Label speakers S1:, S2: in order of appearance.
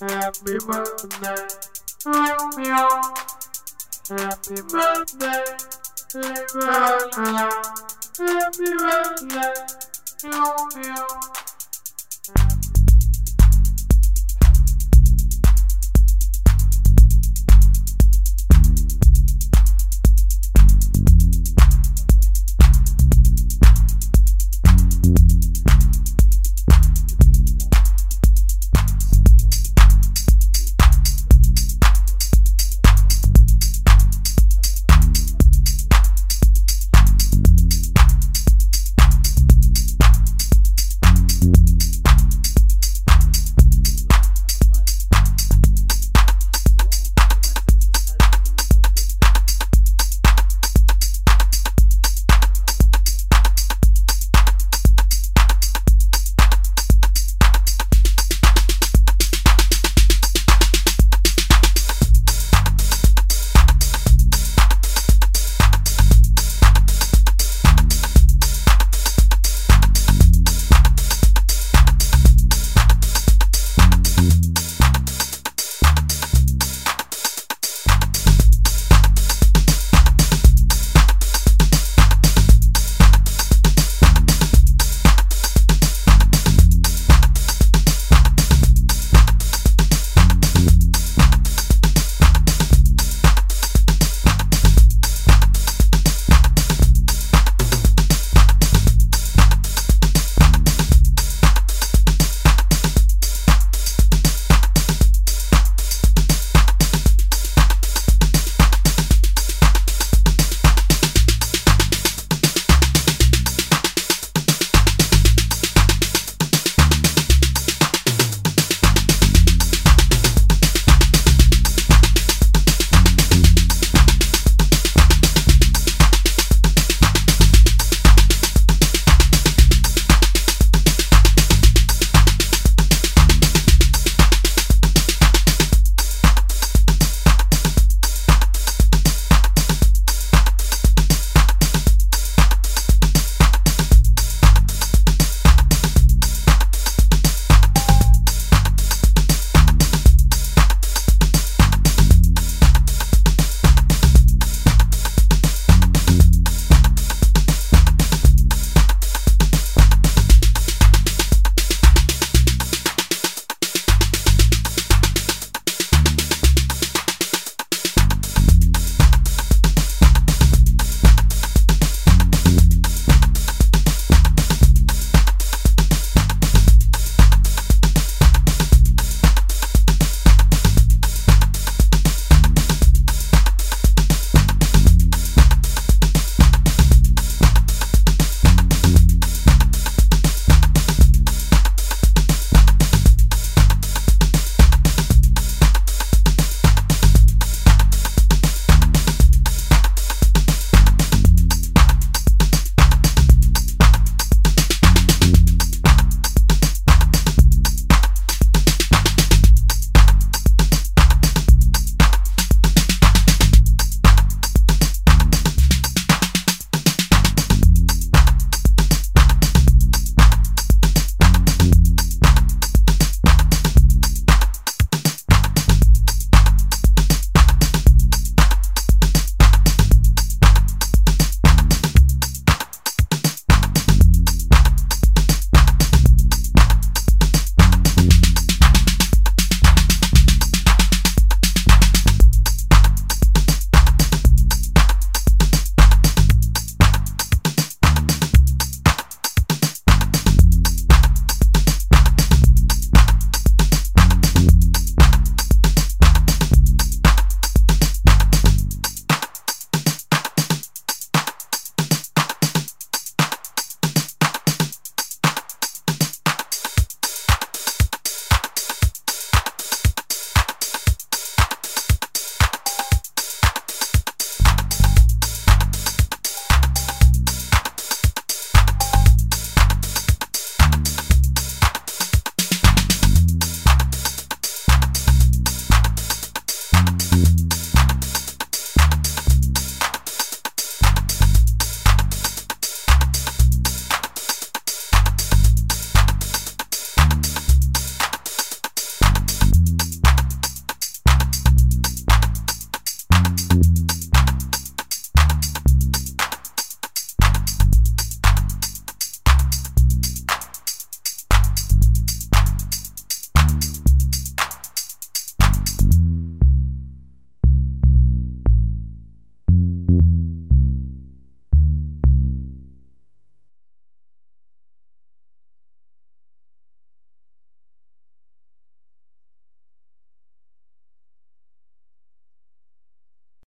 S1: Happy birthday to you. Happy birthday, Happy birthday to you.